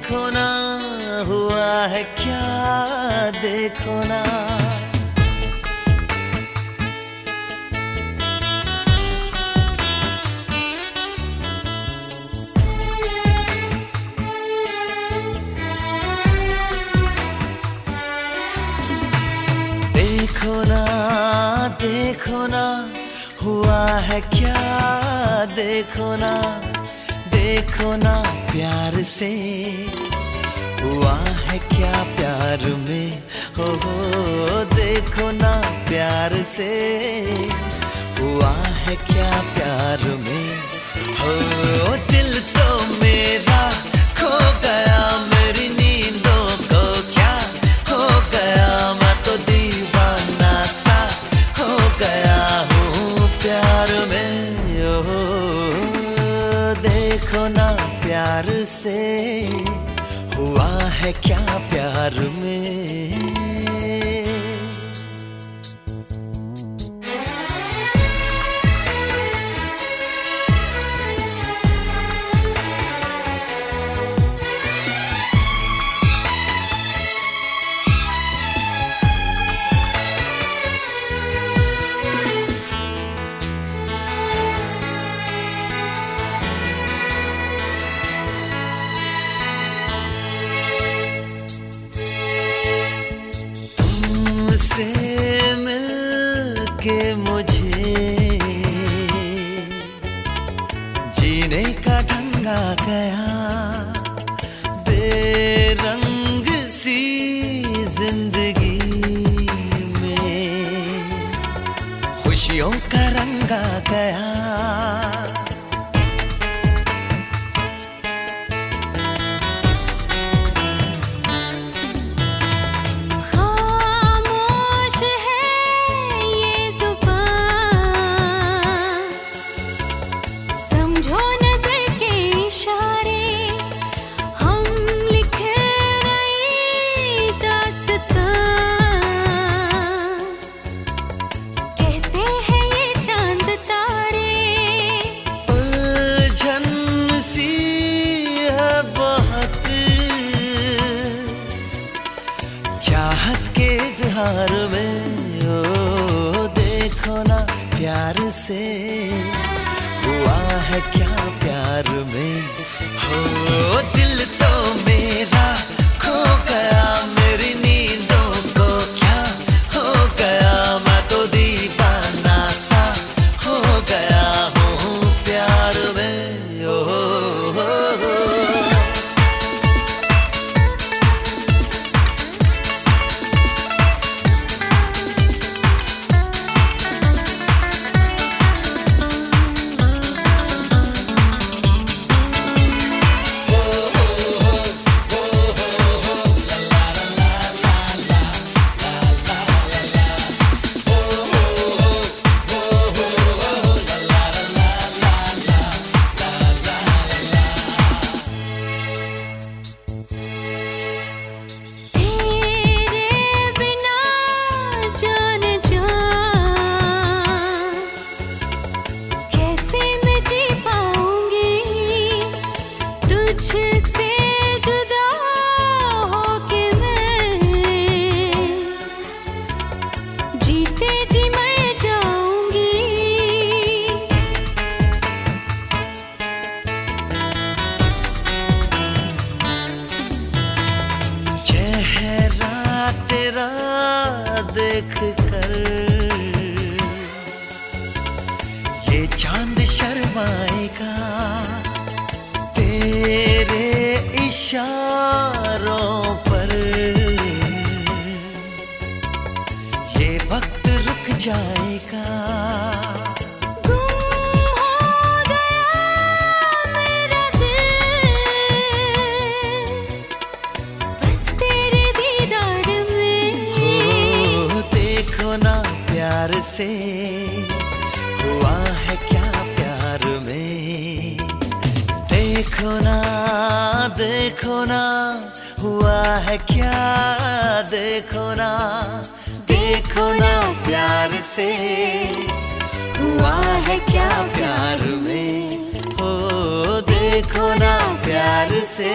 देखो ना, हुआ है क्या? देखो ना। देखो ना देखो ना, हुआ है क्या? देखो ना। देखो ना प्यार से। हुआ है क्या प्यार में? हो हो, देखो ना प्यार से। हुआ है क्या प्यार में? प्यार से हुआ है क्या प्यार में? ढंगा गया। चाहत के इजहार में, ओ, देखो ना प्यार से। हुआ है क्या प्यार में? हो देख कर। ये चाँद शर्माएगा तेरे इशारों पर। ये वक्त रुक जाएगा देखो ना देखो ना, हुआ है क्या? देखो ना देखो ना प्यार से। हुआ है क्या प्यार में? ओ देखो ना प्यार से।